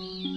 เ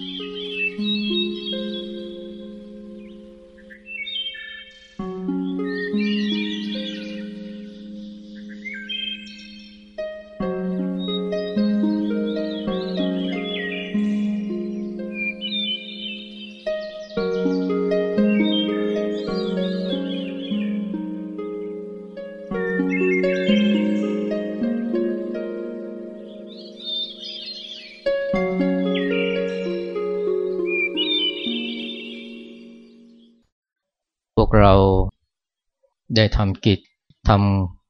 ได้ทำกิจท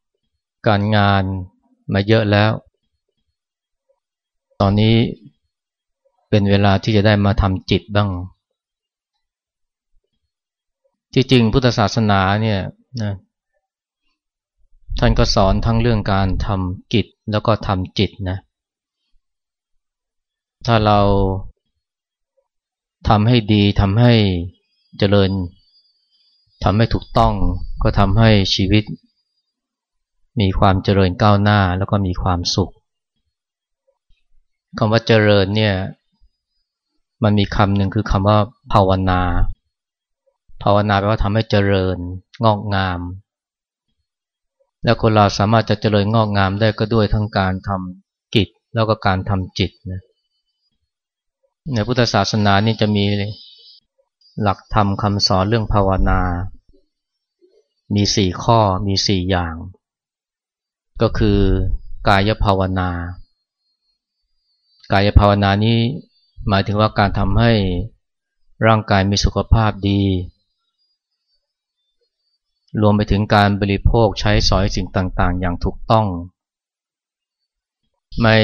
ำการงานมาเยอะแล้ว ตอนนี้เป็นเวลาที่จะได้มาทำจิตบ้าง ที่จริงพุทธศาสนาเนี่ยนะท่านก็สอนทั้งเรื่องการทำกิจแล้วก็ทำจิตนะ ถ้าเราทำให้ดีทำให้เจริญ ทำให้ถูกต้องก็ทำให้ชีวิต มีความเจริญก้าวหน้าแล้วก็มีความสุขคำว่าเจริญเนี่ยมันมีคำหนึ่งคือคำว่าภาวนา ภาวนาแปลว่าทำให้เจริญงอกงาม แล้วคนเราสามารถจะเจริญงอกงามได้ก็ด้วยทั้งการทำกิจแล้วก็การทำจิตนะในพุทธศาสนานี่จะมีหลักธรรมคำสอนเรื่องภาวนา มีสี่ข้อมีสี่อย่าง ก็คือกายภาวนา กายภาวนานี้หมายถึงว่าการทำให้ร่างกายมีสุขภาพดี รวมไปถึงการบริโภคใช้สอยสิ่งต่างๆ อย่างถูกต้อง ไม่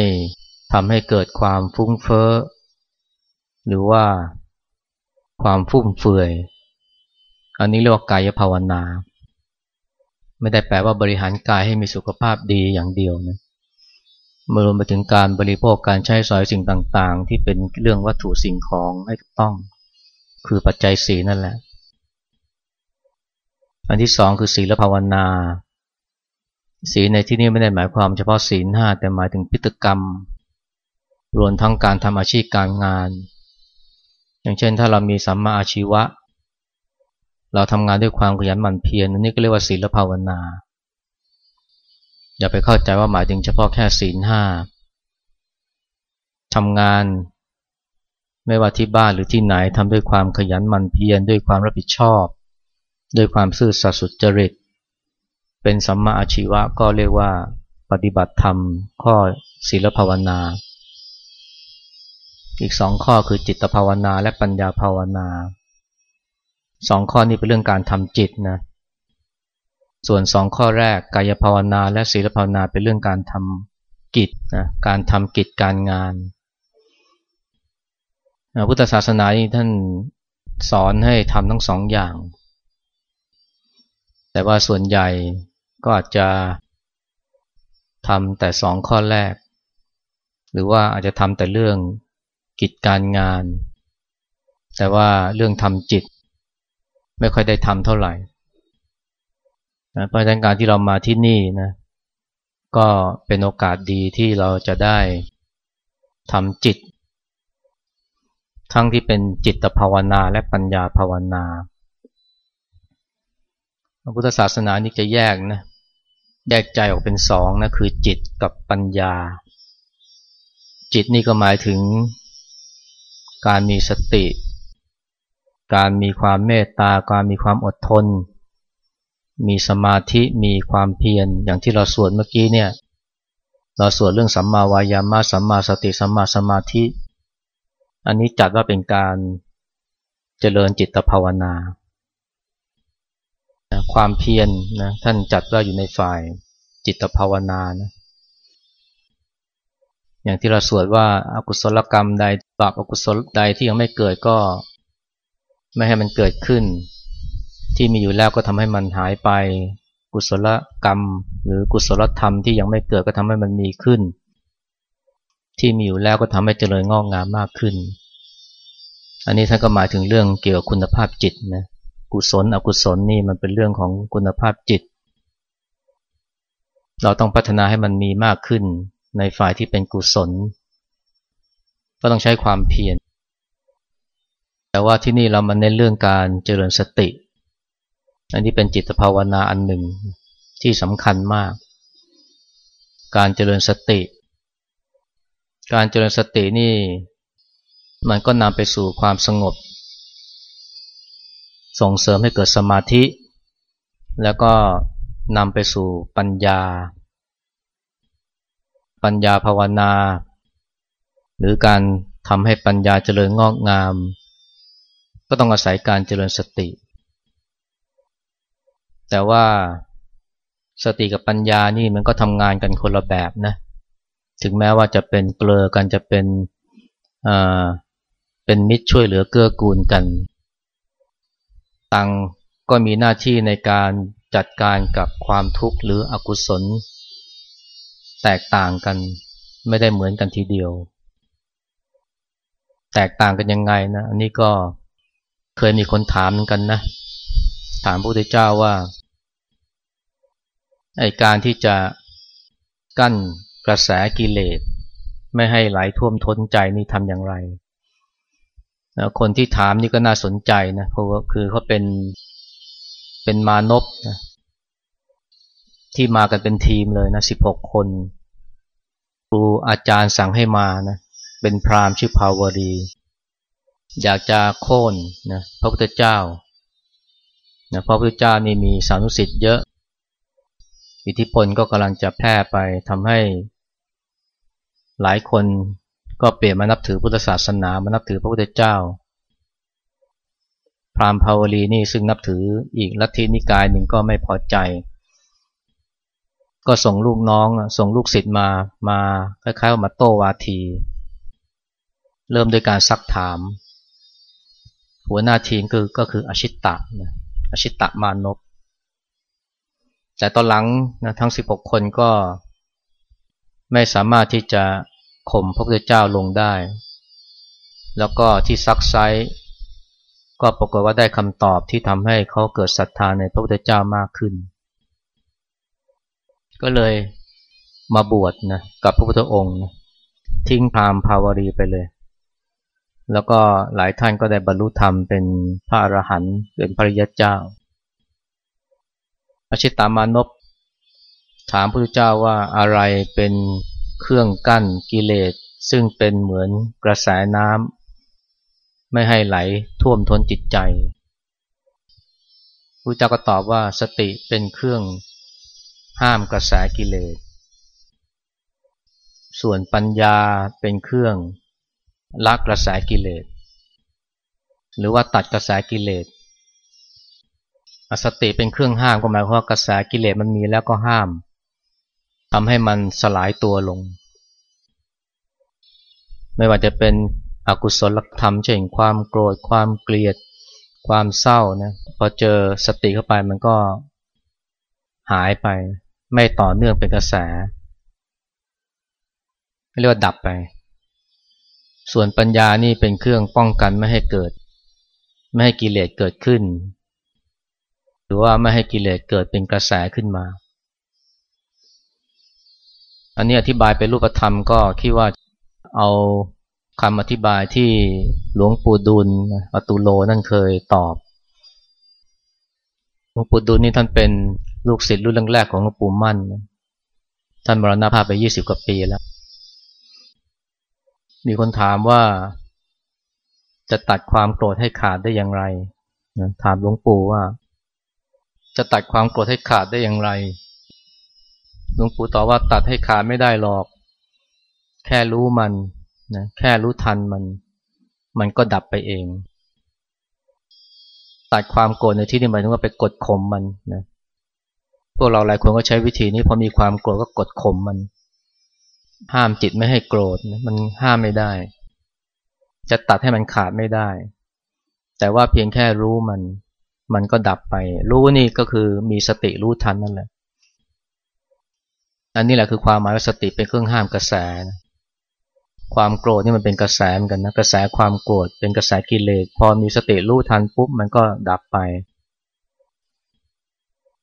ทำให้เกิดความฟุ้งเฟ้อ หรือว่าความฟุ่มเฟือย อันนี้เรียกว่ากายภาวนา ไม่ได้แปลว่าบริหารกายให้มีสุขภาพดีอย่างเดียวนะมารวมไปถึงการบริโภคการใช้สอยสิ่งต่างๆ ที่เป็นเรื่องวัตถุสิ่งของให้ถูกต้อง คือปัจจัยสีนั่นแหละ อันที่สองคือศีลภาวนา ศีลในที่นี้ไม่ได้หมายความเฉพาะศีลห้าแต่หมายถึงพิตกรรม รวมทั้งการทำอาชีพการงาน อย่างเช่นถ้าเรามีสัมมาอาชีวะ เราทำงานด้วยความขยันหมั่นเพียรนนี่ก็เรียกว่าศีลภาวนา อย่าไปเข้าใจว่าหมายถึงเฉพาะแค่ศีลห้าทำงานไม่ว่าที่บ้านหรือที่ไหนทำด้วยความขยันหมั่นเพียรด้วยความรับผิดชอบ ด้วยความซื่อสัตย์สุจริต เป็นสัมมาอาชีวะก็เรียกว่าปฏิบัติธรรม ข้อศีลภาวนา อีกสองข้อคือจิตภาวนาและปัญญาภาวนา สองข้อนี้เป็นเรื่องการทำจิตนะ ส่วนสองข้อแรกกายภาวนาและศีลภาวนาเป็นเรื่องการทำกิจนะการทำกิจการงานพุทธศาสนาท่านสอนให้ทำทั้งสองอย่าง แต่ว่าส่วนใหญ่ก็อาจจะทำแต่สองข้อแรก หรือว่าอาจจะทำแต่เรื่องกิจการงาน แต่ว่าเรื่องทำจิต ไม่ค่อยได้ทำเท่าไหร่นะเพราะฉะนั้นการที่เรามาที่นี่นะก็เป็นโอกาสดีที่เราจะได้ทำจิต ทั้งที่เป็นจิตภาวนาและปัญญาภาวนาพระพุทธศาสนานี่จะแยกนะแยกใจออกเป็นสองนะคือจิตกับปัญญา จิตนี่ก็หมายถึงการมีสติ การมีความเมตตาการมีความอดทน มีสมาธิมีความเพียรอย่างที่เราสวดเมื่อกี้เนี่ยเราสวดเรื่องสัมมาวายามะสัมมาสติสัมมาสมาธิ อันนี้จัดว่าเป็นการเจริญจิตภาวนาความเพียรนะท่านจัดว่าอยู่ในฝ่ายจิตภาวนานะอย่างที่เราสวดว่าอากุศลกรรมใดบาปอกุศลใดที่ยังไม่เกิดก็ ไม่ให้มันเกิดขึ้น ที่มีอยู่แล้วก็ทำให้มันหายไป กุศลกรรม หรือกุศลธรรมที่ยังไม่เกิดก็ทำให้มันมีขึ้น ที่มีอยู่แล้วก็ทำให้เจริญงอกงามมากขึ้น อันนี้ท่านก็หมายถึงเรื่องเกี่ยวกับคุณภาพจิตนะกุศลอกุศลนี่มันเป็นเรื่องของคุณภาพจิต เราต้องพัฒนาให้มันมีมากขึ้นในฝ่ายที่เป็นกุศล ก็ต้องใช้ความเพียร แต่ว่าที่นี่เรามาเน้นเรื่องการเจริญสติ อันนี้เป็นจิตภาวนาอันหนึ่งที่สำคัญมาก การเจริญสติ การเจริญสตินี่ มันก็นำไปสู่ความสงบ ส่งเสริมให้เกิดสมาธิ แล้วก็นำไปสู่ปัญญา ปัญญาภาวนา หรือการทำให้ปัญญาเจริญงอกงาม ก็ต้องอาศัยการเจริญสติ แต่ว่าสติกับปัญญานี่มันก็ทำงานกันคนละแบบนะ ถึงแม้ว่าจะเป็นเกลือกันจะเป็นอ่าเป็นมิตรช่วยเหลือเกื้อกูลกันตังก็มีหน้าที่ในการจัดการกับความทุกข์หรืออกุศล แตกต่างกันไม่ได้เหมือนกันทีเดียว แตกต่างกันยังไงนะ อันนี้ก็ เคยมีคนถามเหมือนกันนะ ถามพระพุทธเจ้าว่าไอการที่จะกั้นกระแสกิเลส ไม่ให้ไหลท่วมท้นใจนี่ทำอย่างไร คนที่ถามนี่ก็น่าสนใจนะเพราะว่าคือเขาเป็นเป็นมานพนะที่มากันเป็นทีมเลยนะสิบหกคน ครูอาจารย์สั่งให้มานะเป็นพรามชื่อภาวรี อยากจะโค่นนะพระพุทธเจ้านะพระพุทธเจ้านี่มีสานุสิทธิ์เยอะ อิทธิพลก็กำลังจะแพร่ไปทำให้ หลายคนก็เปลี่ยนมานับถือพุทธศาสนามานับถือพระพุทธเจ้า พราหมณ์ภาวลีนี่ซึ่งนับถืออีกลัทธินิกายหนึ่งก็ไม่พอใจ ก็ส่งลูกน้องส่งลูกศิษย์มามาคล้ายๆมาโต้วาที เริ่มด้วยการซักถาม หัวหน้าทีมคือก็คืออชิตตะนะอชิตตะมานพแต่ตอนหลังนะทั้ง 16 คนก็ไม่สามารถที่จะข่มพระพุทธเจ้าลงได้ แล้วก็ที่ซักไซก็ปรากฏว่าได้คำตอบที่ทำให้เขาเกิดศรัทธาในพระพุทธเจ้ามากขึ้น ก็เลยมาบวชนะกับพระพุทธองค์นะทิ้งพามภาวรีไปเลย แล้วก็หลายท่านก็ได้บรรลุธรรมเป็นพระอรหันต์เป็นพระยเจ้าอาชิตามานพถามพระพุทธเจ้าว่าอะไรเป็นเครื่องกั้นกิเลสซึ่งเป็นเหมือนกระแสน้ำไม่ให้ไหลท่วมท้นจิตใจพระเจ้าก็ตอบว่าสติเป็นเครื่องห้ามกระแสกิเลส ส่วนปัญญาเป็นเครื่อง ละกระแสกิเลส หรือว่าตัดกระแสกิเลสสติเป็นเครื่องห้ามก็หมายความว่ากระแสกิเลสมันมีแล้วก็ห้ามทำให้มันสลายตัวลง ไม่ว่าจะเป็นอกุศลธรรมเช่นความโกรธ ความเกลียด ความเศร้านะพอเจอสติเข้าไปมันก็หายไป ไม่ต่อเนื่องเป็นกระแสเรียกว่าดับไป ส่วนปัญญานี่เป็นเครื่องป้องกันไม่ให้เกิด ไม่ให้กิเลสเกิดขึ้น หรือว่าไม่ให้กิเลสเกิดเป็นกระแสขึ้นมา อันนี้อธิบายเป็นรูปธรรมก็คิดว่าเอาคำอธิบายที่หลวงปู่ดุลอตุโลนั่นเคยตอบ หลวงปู่ดุลนี่ท่านเป็นลูกศิษย์รุ่นแรกของหลวงปู่มั่น ท่านมรณภาพไปยี่สิบกว่าปีแล้ว มีคนถามว่าจะตัดความโกรธให้ขาดได้อย่างไร ถามหลวงปู่ว่า จะตัดความโกรธให้ขาดได้อย่างไร หลวงปู่ตอบว่าตัดให้ขาดไม่ได้หรอก แค่รู้มันนะแค่รู้ทันมัน มันก็ดับไปเอง ตัดความโกรธในที่นี้หมายถึงว่าไปกดข่มมันนะ พวกเราหลายคนก็ใช้วิธีนี้พอมีความโกรธก็กดข่มมัน ห้ามจิตไม่ให้โกรธมันห้ามไม่ได้ จะตัดให้มันขาดไม่ได้ แต่ว่าเพียงแค่รู้มัน มันก็ดับไป รู้นี่ก็คือมีสติรู้ทันนั่นแหละ อันนี้แหละคือความหมายว่าสติเป็นเครื่องห้ามกระแสนะความโกรธนี่มันเป็นกระแสเหมือนกันนะกระแสความโกรธเป็นกระแสกิเลสพอมีสติรู้ทันปุ๊บมันก็ดับไป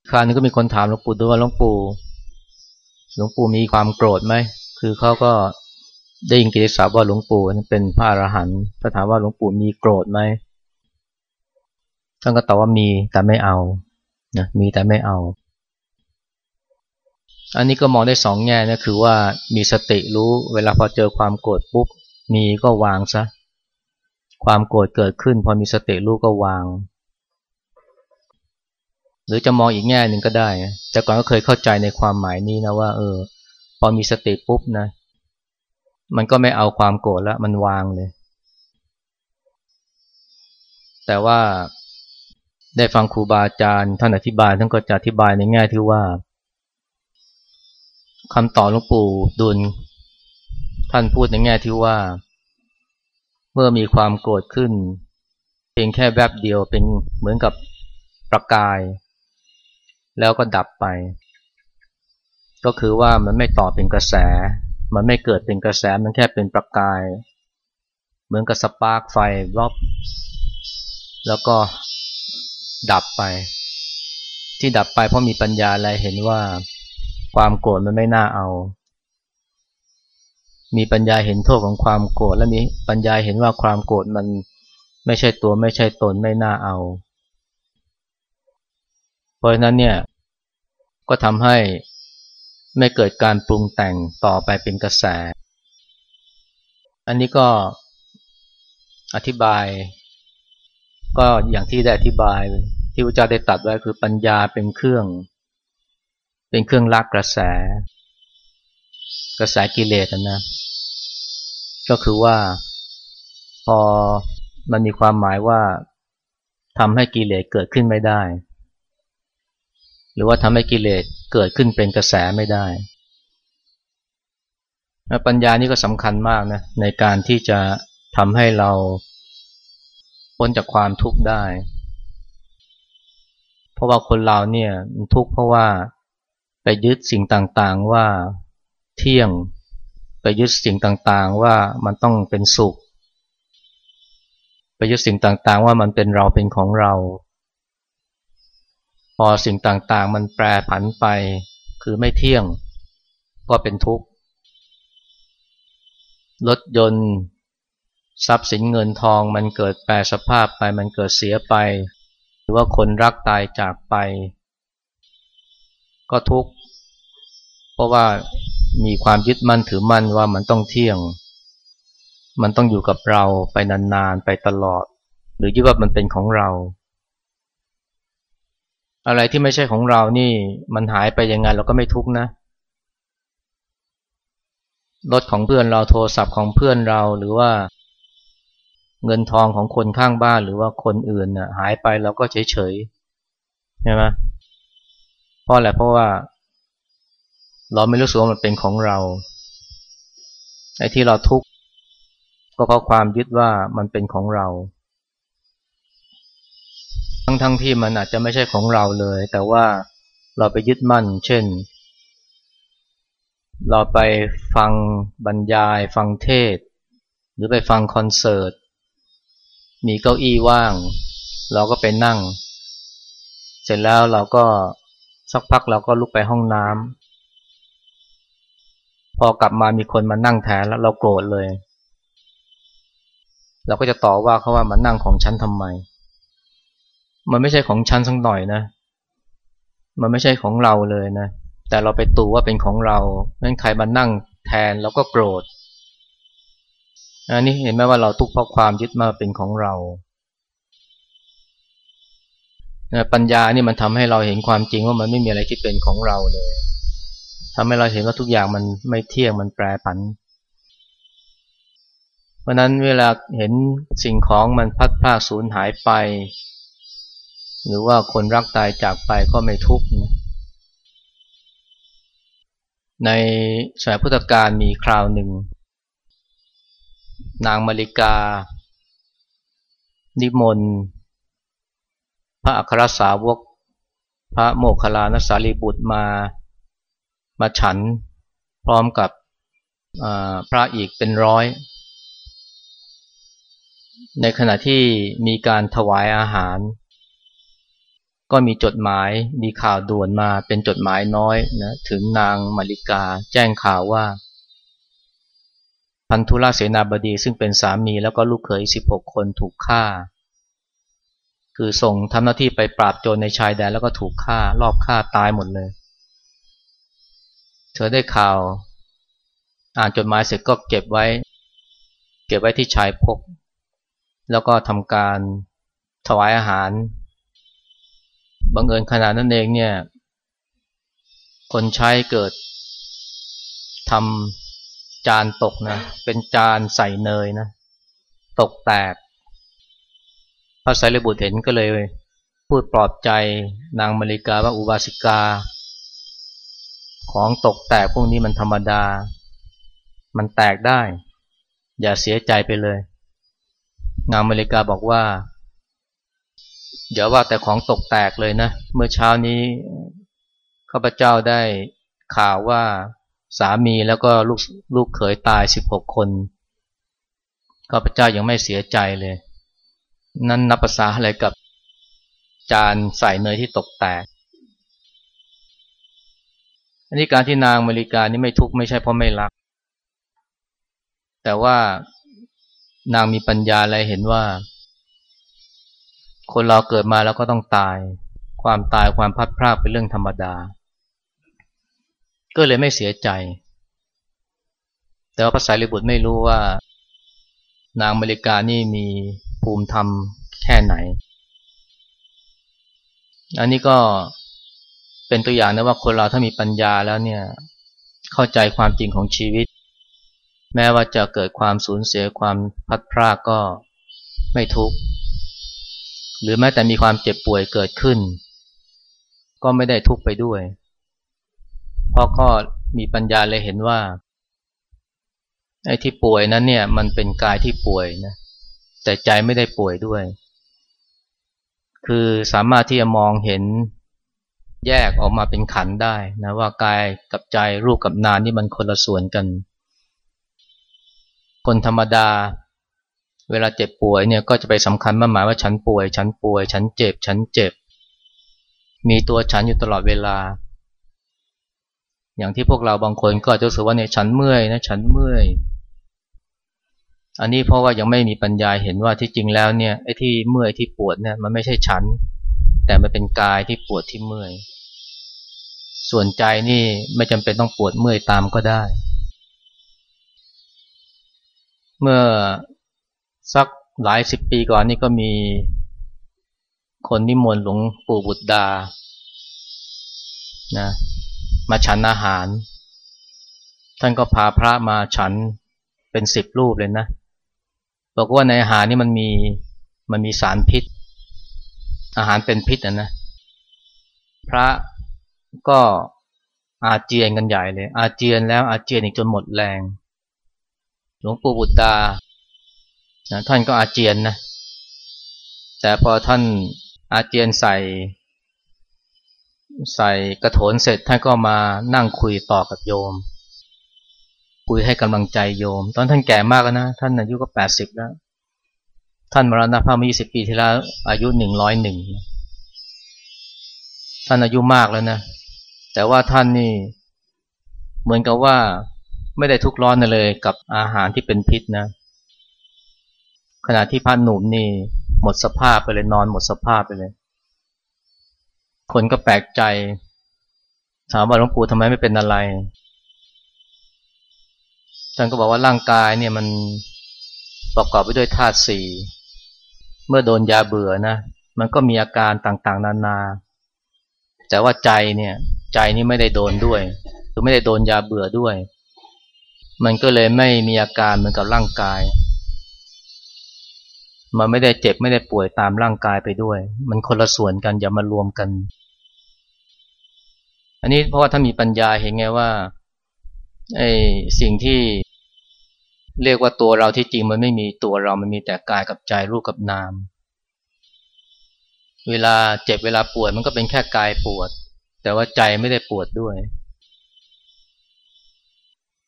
คราวนี้ก็มีคนถามหลวงปู่ด้วยว่าหลวงปู่หลวงปู่มีความโกรธไหม คือเขาก็ได้ยินกิติศัพท์ว่าหลวงปู่นั้นเป็นพระอรหันต์ถ้าถามว่าหลวงปู่มีโกรธไหมท่านก็ตอบว่ามีแต่ไม่เอานะมีแต่ไม่เอา อันนี้ก็มองได้สองแง่นะคือว่ามีสติรู้เวลาพอเจอความโกรธปุ๊บมีก็วางซะความโกรธเกิดขึ้น พอมีสติรู้ก็วาง หรือจะมองอีกแง่หนึ่งก็ได้ แต่ก่อนก็เคยเข้าใจในความหมายนี้นะว่า เออ พอมีสติปุ๊บนะ มันก็ไม่เอาความโกรธแล้วมันวางเลย แต่ว่าได้ฟังครูบาอาจารย์ท่านอธิบายท่านก็จะอธิบายในแง่ที่ว่าคำตอบหลวงปู่ดุล ท่านพูดในแง่ที่ว่า เมื่อมีความโกรธขึ้น เพียงแค่แวบเดียวเป็นเหมือนกับประกาย แล้วก็ดับไป ก็คือว่ามันไม่ต่อเป็นกระแส มันไม่เกิดเป็นกระแสมันแค่เป็นประกาย เหมือนกับสปาร์กไฟรอบแล้วก็ดับไป ที่ดับไปเพราะมีปัญญาอะไรเห็นว่าความโกรธมันไม่น่าเอา มีปัญญาเห็นโทษของความโกรธและมีปัญญาเห็นว่าความโกรธมันไม่ใช่ตัวไม่ใช่ตนไม่น่าเอา เพราะฉะนั้นเนี่ยก็ทำให้ ไม่เกิดการปรุงแต่งต่อไปเป็นกระแส อันนี้ก็อธิบาย ก็อย่างที่ได้อธิบายที่พระเจ้าได้ตัดไว้คือปัญญาเป็นเครื่อง เป็นเครื่องลักกระแส กระแสกิเลสนะ ก็คือว่าพอมันมีความหมายว่าทำให้กิเลสเกิดขึ้นไม่ได้ หรือว่าทำให้กิเลสเกิดขึ้นเป็นกระแสไม่ได้ ปัญญานี่ก็สำคัญมากนะในการที่จะทำให้เราพ้นจากความทุกข์ได้ เพราะว่าคนเราเนี่ยทุกข์เพราะว่าไปยึดสิ่งต่างๆว่าเที่ยงไปยึดสิ่งต่างๆว่ามันต้องเป็นสุข ไปยึดสิ่งต่างๆว่ามันเป็นเราเป็นของเรา พอสิ่งต่างๆ มันแปรผันไป คือไม่เที่ยง ก็เป็นทุกข์ รถยนต์ ทรัพย์สินเงินทองมันเกิดแปรสภาพไป มันเกิดเสียไป หรือว่าคนรักตายจากไป ก็ทุกข์ เพราะว่ามีความยึดมั่นถือมั่นว่ามันต้องเที่ยง มันต้องอยู่กับเราไปนานๆ ไปตลอด หรือยึดว่ามันเป็นของเรา อะไรที่ไม่ใช่ของเรานี่มันหายไปยังไงเราก็ไม่ทุกนะรถของเพื่อนเราโทรศัพท์ของเพื่อนเราหรือว่า เงินทองของคนข้างบ้านหรือว่าคนอื่นน่ะหายไปเราก็เฉยๆใช่ไหมเพราะอะไรเพราะว่า เราไม่รู้สึกว่ามันเป็นของเราไอ้ที่เราทุกข์ก็เพราะความยึดว่ามันเป็นของเรา ทั้งทั้งที่มันอาจจะไม่ใช่ของเราเลย แต่ว่าเราไปยึดมั่น เช่น เราไปฟังบรรยาย ฟังเทศ หรือไปฟังคอนเสิร์ต มีเก้าอี้ว่าง เราก็ไปนั่ง เสร็จแล้วเราก็สักพักเราก็ลุกไปห้องน้ำพอกลับมามีคนมานั่งแทนแล้วเราโกรธเลย เราก็จะต่อว่าเขาว่ามานั่งของฉันทำไม มันไม่ใช่ของฉันสักหน่อยนะ มันไม่ใช่ของเราเลยนะ แต่เราไปตู่ว่าเป็นของเรางั้นใครมานั่งแทนเราก็โกรธอันนี้เห็นไหมว่าเราทุกข์เพราะความยึดมาเป็นของเรา ปัญญานี่มันทำให้เราเห็นความจริงว่ามันไม่มีอะไรที่เป็นของเราเลยทำให้เราเห็นว่าทุกอย่างมันไม่เที่ยงมันแปรผัน เพราะนั้นเวลาเห็นสิ่งของมันพัดพลาดสูญหายไป หรือว่าคนรักตายจากไปก็ไม่ทุกข์นะในสมัยพุทธกาลมีคราวหนึ่ง นางมาริกา นิมนต์พระอัครสาวก พระโมคคัลลานสารีบุตรมา มาฉันพร้อมกับพระอีกเป็นร้อย ในขณะที่มีการถวายอาหาร ก็มีจดหมายมีข่าวด่วนมาเป็นจดหมายน้อยนะถึงนางมาริกาแจ้งข่าวว่า พันธุราเสนาบดีซึ่งเป็นสามีแล้วก็ลูกเขย 16 คนถูกฆ่า คือส่งทำหน้าที่ไปปราบโจรในชายแดนแล้วก็ถูกฆ่ารอบฆ่าตายหมดเลย เธอได้ข่าว อ่านจดหมายเสร็จก็เก็บไว้ เก็บไว้ที่ชายพก แล้วก็ทำการถวายอาหาร บังเอิญขนาดนั้นเองเนี่ย คนใช้เกิดทำจานตกนะ เป็นจานใส่เนยนะ ตกแตก พระไตรบุตรเห็นก็เลยพูดปลอบใจนางมาริกาว่าอุบาสิกา ของตกแตกพวกนี้มันธรรมดา มันแตกได้ อย่าเสียใจไปเลย นางมาริกาบอกว่า เดี๋ยวว่าแต่ของตกแตกเลยนะ เมื่อเช้านี้ข้าพเจ้าได้ข่าวว่าสามีแล้วก็ลูกลูกเขยตายสิบหกคนข้าพเจ้ายังไม่เสียใจเลย นั่นนับภาษาอะไรกับจานใส่เนยที่ตกแตก อันนี้การที่นางมริกานี่ไม่ทุกข์ไม่ใช่เพราะไม่รัก แต่ว่านางมีปัญญาอะไรเห็นว่า คนเราเกิดมาแล้วก็ต้องตาย ความตายความพัดพรากเป็นเรื่องธรรมดา ก็เลยไม่เสียใจ แต่ว่าภาษาลิบุตรไม่รู้ว่า นางมริกานี่มีภูมิธรรมแค่ไหน อันนี้ก็เป็นตัวอย่างนะว่าคนเราถ้ามีปัญญาแล้วเนี่ย เข้าใจความจริงของชีวิต แม้ว่าจะเกิดความสูญเสียความพัดพรากก็ไม่ทุกข์ หรือแม้แต่มีความเจ็บป่วยเกิดขึ้น ก็ไม่ได้ทุกไปด้วย เพราะก็มีปัญญาเลยเห็นว่าไอ้ที่ป่วยนั้นเนี่ย มันเป็นกายที่ป่วยนะแต่ใจไม่ได้ป่วยด้วย คือสามารถที่จะมองเห็นแยกออกมาเป็นขันได้นะว่ากายกับใจรูปกับนามนี่มันคนละส่วนกัน คนธรรมดา เวลาเจ็บป่วยเนี่ยก็จะไปสำคัญมาหมายว่าฉันป่วย ฉันป่วย ฉันเจ็บ ฉันเจ็บ มีตัวฉันอยู่ตลอดเวลา อย่างที่พวกเราบางคนก็จะรู้สึกว่าเนี่ยฉันเมื่อยนะฉันเมื่อย อันนี้เพราะว่ายังไม่มีปัญญาเห็นว่าที่จริงแล้วเนี่ยไอ้ที่เมื่อยที่ปวดเนี่ยมันไม่ใช่ฉัน แต่มันเป็นกายที่ปวดที่เมื่อย ส่วนใจนี่ไม่จำเป็นต้องปวดเมื่อยตามก็ได้ เมื่อ สักหลายสิบปีก่อนนี่ก็มีคนนิมนต์หลวงปู่บุตรดา นะ มาฉันอาหาร ท่านก็พาพระมาฉันเป็นสิบรูปเลยนะ บอกว่าในอาหารนี่มันมี มันมีสารพิษ อาหารเป็นพิษนะนะ พระก็อาเจียนกันใหญ่เลย อาเจียนแล้วอาเจียนอีกจนหมดแรง หลวงปู่บุตรดา นะท่านก็อาเจียนนะ แต่พอท่านอาเจียนใส่ ใส่กระโถนเสร็จท่านก็มานั่งคุยต่อกับโยม คุยให้กำลังใจโยม ตอนท่านแก่มากแล้วนะ ท่านอายุก็แปดสิบแล้ว ท่านมรณภาพเมื่อยี่สิบปีที่แล้วอายุหนึ่งร้อยหนึ่งท่านอายุมากแล้วนะ แต่ว่าท่านนี่เหมือนกับว่าไม่ได้ทุกข์ร้อนเลยกับอาหารที่เป็นพิษนะ ขณะที่พระหนุ่มนี่หมดสภาพไปเลยนอนหมดสภาพไปเลย คนก็แปลกใจ ถามว่าหลวงปู่ทำไมไม่เป็นอะไรท่านก็บอกว่าร่างกายเนี่ยมันประกอบไปด้วยธาตุสี่เมื่อโดนยาเบื่อนะ มันก็มีอาการต่างๆ นานา แต่ว่าใจเนี่ย ใจนี่ไม่ได้โดนด้วยหรือไม่ได้โดนยาเบื่อด้วย มันก็เลยไม่มีอาการเหมือนกับร่างกาย มันไม่ได้เจ็บไม่ได้ป่วยตามร่างกายไปด้วย มันคนละส่วนกันอย่ามารวมกัน อันนี้เพราะว่าถ้ามีปัญญาเห็นไงว่าไอ้สิ่งที่เรียกว่าตัวเราที่จริงมันไม่มีตัวเรา มันมีแต่กายกับใจรูปกับนาม เวลาเจ็บเวลาปวดมันก็เป็นแค่กายปวด แต่ว่าใจไม่ได้ปวดด้วย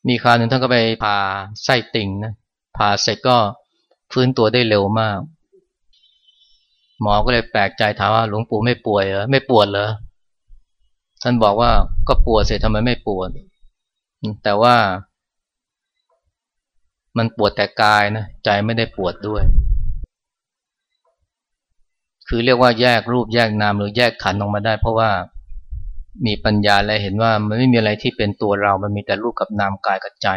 มีคราวหนึ่งท่านก็ไปผ่าไส้ติ่งนะผ่าเสร็จก็ ฟื้นตัวได้เร็วมาก หมอก็เลยแปลกใจถามว่าหลวงปู่ไม่ป่วยเหรอไม่ปวดเหรอท่านบอกว่าก็ปวดเสร็จทำไมไม่ปวด แต่ว่า มันปวดแต่กายนะใจไม่ได้ปวดด้วย คือเรียกว่าแยกรูปแยกนามหรือแยกขันออกมาได้ เพราะว่ามีปัญญาและเห็นว่ามันไม่มีอะไรที่เป็นตัวเรา มันมีแต่รูปกับนามกายกับใจ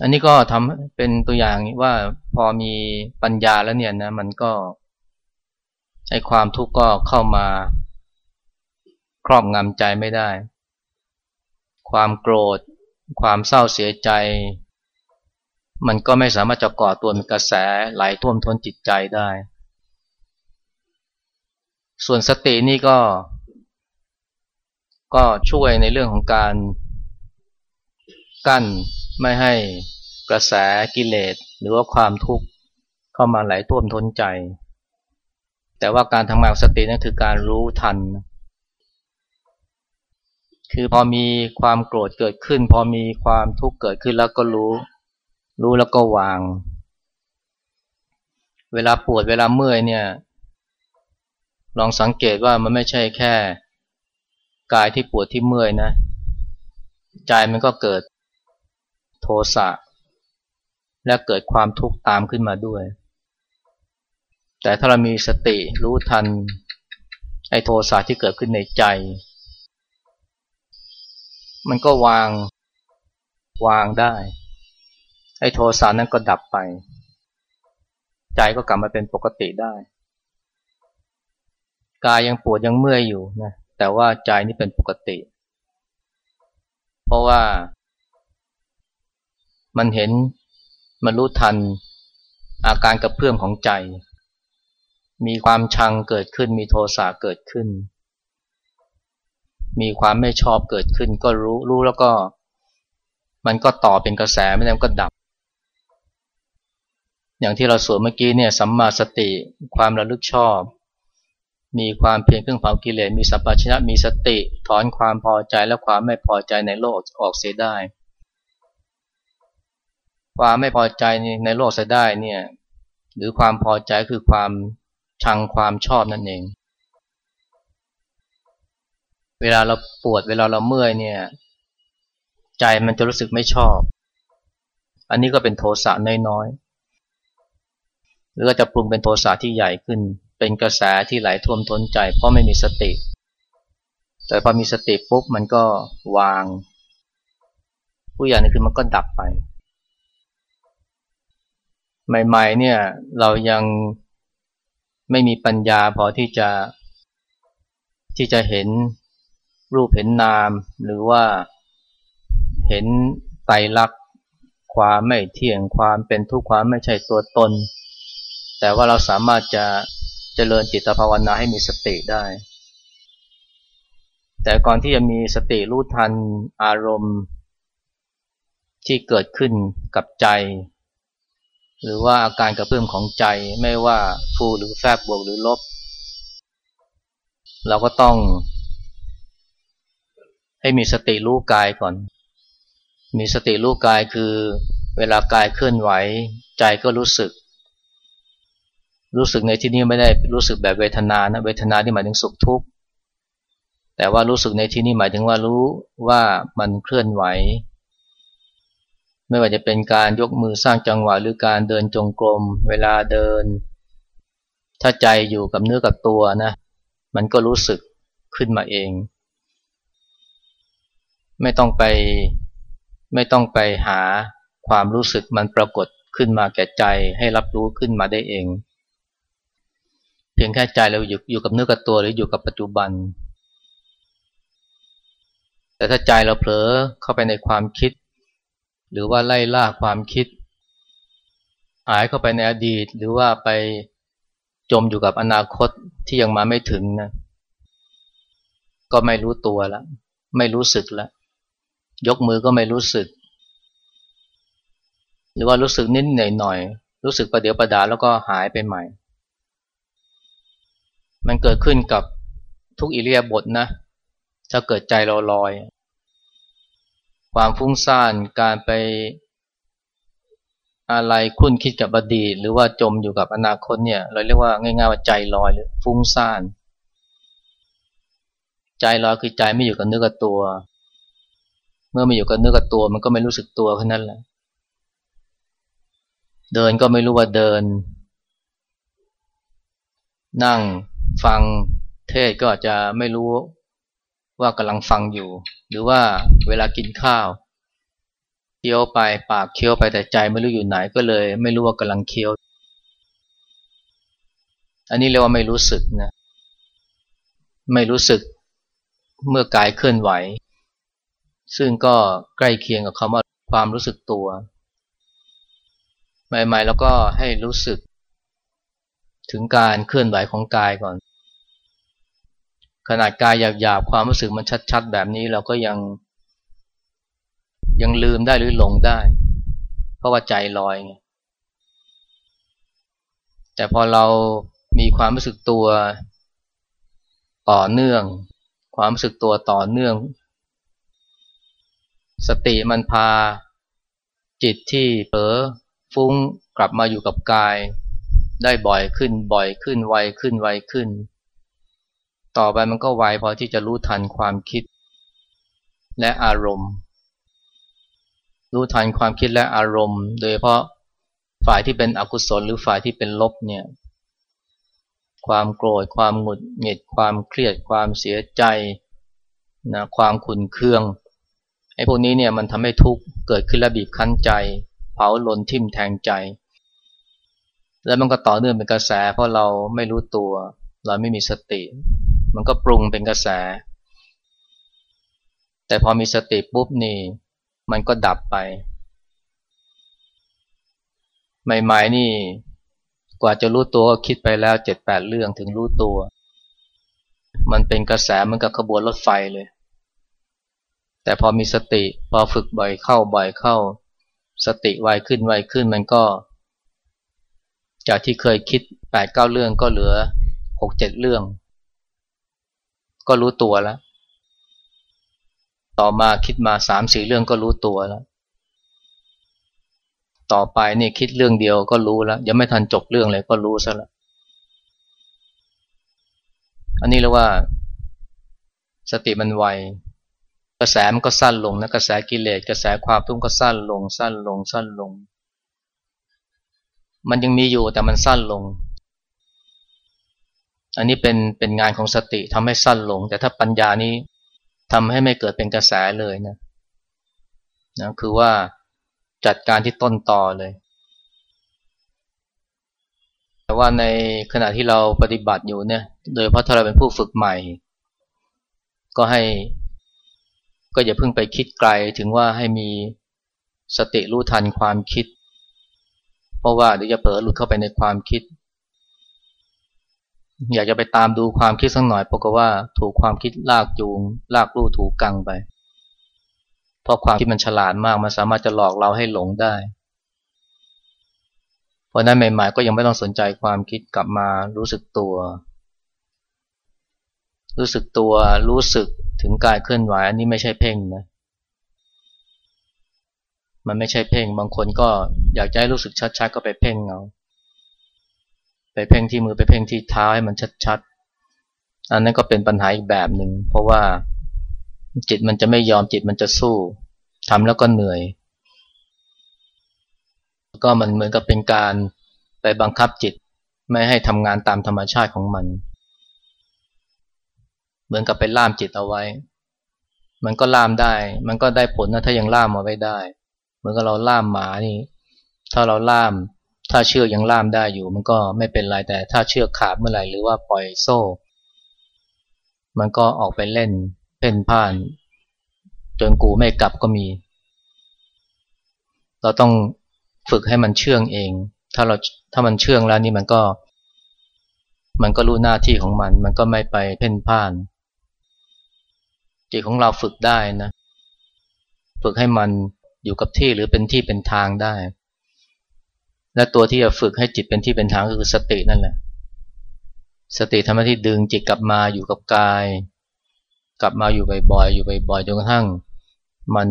อันนี้ก็ทำเป็นตัวอย่างว่าพอมีปัญญาแล้วเนี่ยนะ มันก็ไอความทุกข์ก็เข้ามาครอบงำใจไม่ได้ ความโกรธ ความเศร้าเสียใจ มันก็ไม่สามารถจะก่อตัวเป็นกระแสไหลท่วมท้นจิตใจได้ ส่วนสตินี่ก็ ก็ช่วยในเรื่องของการ กั้นไม่ให้กระแสกิเลสหรือว่าความทุกข์เข้ามาไหลท่วมท้นใจ แต่ว่าการทำงานสตินั่นคือการรู้ทัน คือพอมีความโกรธเกิดขึ้น พอมีความทุกข์เกิดขึ้นแล้วก็รู้ รู้แล้วก็วาง เวลาปวดเวลาเมื่อยเนี่ยลองสังเกตว่ามันไม่ใช่แค่ กายที่ปวดที่เมื่อยนะ ใจมันก็เกิด โทสะและเกิดความทุกข์ตามขึ้นมาด้วย แต่ถ้าเรามีสติรู้ทันไอ้โทสะที่เกิดขึ้นในใจ มันก็วางวางได้ ไอ้โทสะนั้นก็ดับไป ใจก็กลับมาเป็นปกติได้ กายยังปวดยังเมื่อยอยู่นะแต่ว่าใจนี่เป็นปกติ เพราะว่า มันเห็นมันรู้ทันอาการกระเพื่อมของใจ มีความชังเกิดขึ้น มีโทสะเกิดขึ้น มีความไม่ชอบเกิดขึ้น ก็รู้รู้แล้วก็ มันก็ต่อเป็นกระแสไม่แล้วก็ดับ อย่างที่เราสวดเมื่อกี้เนี่ยสัมมาสติความระลึกชอบ มีความเพียรเครื่องเผากิเลสมีสัพพชนะมีสติ ถอนความพอใจและความไม่พอใจในโลกออกเสียได้ ความไม่พอใจในโลกเสียได้เนี่ย หรือความพอใจคือความชังความชอบนั่นเอง เวลาเราปวดเวลาเราเมื่อยเนี่ย ใจมันจะรู้สึกไม่ชอบ อันนี้ก็เป็นโทสะน้อยๆหรือจะปรุงเป็นโทสะที่ใหญ่ขึ้น เป็นกระแสที่ไหลท่วมท้นใจ เพราะไม่มีสติ แต่พอมีสติปุ๊บมันก็วาง ผู้อย่นี้คือมันก็ดับไป ใหม่ ๆ เนี่ยเรายังไม่มีปัญญาพอที่จะที่จะเห็นรูปเห็นนาม หรือว่าเห็นไตรลักษณ์ความไม่เที่ยงความเป็นทุกข์ความไม่ใช่ตัวตน แต่ว่าเราสามารถจะเจริญจิตภาวนาให้มีสติได้ แต่ก่อนที่จะมีสติรู้ทันอารมณ์ที่เกิดขึ้นกับใจ หรือว่าอาการกระเพื่อมของใจไม่ว่าฟูหรือแฟบบวกหรือลบ เราก็ต้องให้มีสติรู้กายก่อน มีสติรู้กายคือเวลากายเคลื่อนไหว ใจก็รู้สึก รู้สึกในที่นี้ไม่ได้รู้สึกแบบเวทนานะเวทนาที่หมายถึงสุขทุกข์แต่ว่ารู้สึกในที่นี้หมายถึงว่ารู้ว่ามันเคลื่อนไหว ไม่ว่าจะเป็นการยกมือสร้างจังหวะหรือการเดินจงกรม เวลาเดิน ถ้าใจอยู่กับเนื้อกับตัวนะ มันก็รู้สึกขึ้นมาเอง ไม่ต้องไปไม่ต้องไปหาความรู้สึกมันปรากฏขึ้นมาแก่ใจให้รับรู้ขึ้นมาได้เอง เพียงแค่ใจเราอยู่อยู่กับเนื้อกับตัวหรืออยู่กับปัจจุบัน แต่ถ้าใจเราเผลอเข้าไปในความคิด หรือว่าไล่ล่าความคิด หายเข้าไปในอดีต หรือว่าไปจมอยู่กับอนาคตที่ยังมาไม่ถึงนะก็ไม่รู้ตัวแล้วไม่รู้สึกแล้วยกมือก็ไม่รู้สึก หรือว่ารู้สึกนิดหน่อยหน่อยรู้สึกประเดี๋ยวประดาแล้วก็หายไปใหม่ มันเกิดขึ้นกับทุกอิเลียบทนะถ้าเกิดใจเราลอย ความฟุ้งซ่านการไปอะไรคุ้นคิดกับอดีต หรือว่าจมอยู่กับอนาคตเนี่ย เราเรียกว่าง่ายๆว่าใจลอยหรือฟุ้งซ่าน ใจลอยคือใจไม่อยู่กับเนื้อกับตัว เมื่อไมาอยู่กับเนื้อกับตัว มันก็ไม่รู้สึกตัวแค่นั้นแหละเดินก็ไม่รู้ว่าเดิน นั่งฟังเทศก็อาจจะไม่รู้ ว่ากำลังฟังอยู่ หรือว่าเวลากินข้าวเคี้ยวไปปากเคี้ยวไปแต่ใจไม่รู้อยู่ไหนก็เลย ไม่รู้ว่ากำลังเคี้ยว อันนี้เรียกว่าไม่รู้สึกนะไม่รู้สึกเมื่อกายเคลื่อนไหว ซึ่งก็ใกล้เคียงกับคำว่าความรู้สึกตัว ใหม่ๆ แล้วก็ให้รู้สึกถึงการเคลื่อนไหวของกายก่อน ขนาดกายหยาบๆความรู้สึกมันชัดๆ แบบนี้เราก็ยัง ยังลืมได้หรือหลงได้ เพราะว่าใจลอยไงแต่พอเรามีความรู้สึกตัวต่อเนื่อง ความรู้สึกตัวต่อเนื่อง สติมันพาจิตที่เผลอฟุ้งกลับมาอยู่กับกาย ได้บ่อยขึ้นบ่อยขึ้นไวขึ้นไวขึ้น ต่อไปมันก็ไวพอที่จะรู้ทันความคิด และอารมณ์ รู้ทันความคิดและอารมณ์ โดยเฉพาะฝ่ายที่เป็นอกุศลหรือฝ่ายที่เป็นลบเนี่ยความโกรธความหงุดหงิดความเครียดความเสียใจนะความขุนเคืองไอ้พวกนี้เนี่ยมันทำให้ทุกข์เกิดขึ้นและบีบคั้นใจ เผาลนทิ่มแทงใจ แล้วมันก็ต่อเนื่องเป็นกระแสเพราะเราไม่รู้ตัว เราไม่มีสติ มันก็ปรุงเป็นกระแส แต่พอมีสติปุ๊บนี่ มันก็ดับไป ใหม่ๆนี่ กว่าจะรู้ตัวก็คิดไปแล้วเจ็ดแปดเรื่องถึงรู้ตัว มันเป็นกระแสมันกับขบวนรถไฟเลย แต่พอมีสติ พอฝึกบ่อยเข้าบ่อยเข้า สติไวขึ้นไวขึ้นมันก็ จากที่เคยคิดแปดเก้าเรื่องก็เหลือหกเจ็ดเรื่อง ก็รู้ตัวแล้ว ต่อมาคิดมาสามสี่เรื่องก็รู้ตัวแล้ว ต่อไปนี่คิดเรื่องเดียวก็รู้แล้ว ยังไม่ทันจบเรื่องเลยก็รู้ซะแล้ว อันนี้เรียกว่า สติมันไวกระแสมันก็สั้นลงนะกระแสกิเลสกระแสความทุกข์ก็สั้นลง สั้นลงสั้นลง มันยังมีอยู่แต่มันสั้นลง อันนี้เป็นเป็นงานของสติทำให้สั้นลง แต่ถ้าปัญญานี้ทำให้ไม่เกิดเป็นกระแสเลยนะนะคือว่าจัดการที่ต้นต่อเลย แต่ว่าในขณะที่เราปฏิบัติอยู่เนี่ย โดยเพราะถ้าเราเป็นผู้ฝึกใหม่ ก็ให้ ก็อย่าเพิ่งไปคิดไกลถึงว่าให้มีสติรู้ทันความคิด เพราะว่าเดี๋ยวจะเผลอหลุดเข้าไปในความคิด อยากจะไปตามดูความคิดสักหน่อยเพราะว่าถูกความคิดลากจูง ลากลู่ถูกกังไป เพราะความที่มันฉลาดมากมันสามารถจะหลอกเราให้หลงได้ เพราะนั้นใหม่ๆก็ยังไม่ต้องสนใจความคิดกลับมารู้สึกตัว รู้สึกตัวรู้สึกถึงกายเคลื่อนไหวอันนี้ไม่ใช่เพ่งนะมันไม่ใช่เพ่งบางคนก็อยากจะให้รู้สึกชัดๆก็ไปเพ่งเอา ไปเพ่งที่มือไปเพ่งที่เท้าให้มันชัดๆ อันนั้นก็เป็นปัญหาอีกแบบหนึ่ง เพราะว่าจิตมันจะไม่ยอมจิตมันจะสู้ทำแล้วก็เหนื่อย ก็มันเหมือนกับเป็นการไปบังคับจิตไม่ให้ทำงานตามธรรมชาติของมัน เหมือนกับไปล่ามจิตเอาไว้ มันก็ล่ามได้ มันก็ได้ผลนะถ้ายังล่ามมาไว้ได้ เหมือนกับเราล่ามหมานี่ ถ้าเราล่าม ถ้าเชือกยังล่ามได้อยู่ มันก็ไม่เป็นไรแต่ถ้าเชือกขาดเมื่อไหร่หรือว่าปล่อยโซ่ มันก็ออกไปเล่นเพ่นพ่าน จนกูไม่กลับก็มี เราต้องฝึกให้มันเชื่องเอง ถ้าเราถ้ามันเชื่องแล้วนี่มันก็ มันก็รู้หน้าที่ของมัน มันก็ไม่ไปเพ่นพ่าน จิตของเราฝึกได้นะ ฝึกให้มันอยู่กับที่หรือเป็นที่เป็นทางได้ และตัวที่จะฝึกให้จิตเป็นที่เป็นทางก็คือสตินั่นแหละ สติทำหน้าที่ดึงจิตกลับมาอยู่กับกาย กลับมาอยู่บ่อยๆอยู่บ่อยๆจนกระทั่ง มัน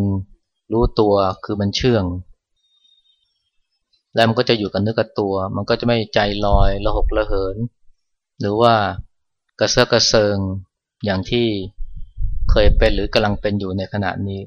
รู้ตัวคือมันเชื่อง แล้วมันก็จะอยู่กับเนื้อกับตัว มันก็จะไม่ใจลอยระหกระเหิน หรือว่ากระเซาะกระเซิงอย่างที่เคยเป็นหรือกำลังเป็นอยู่ในขณะนี้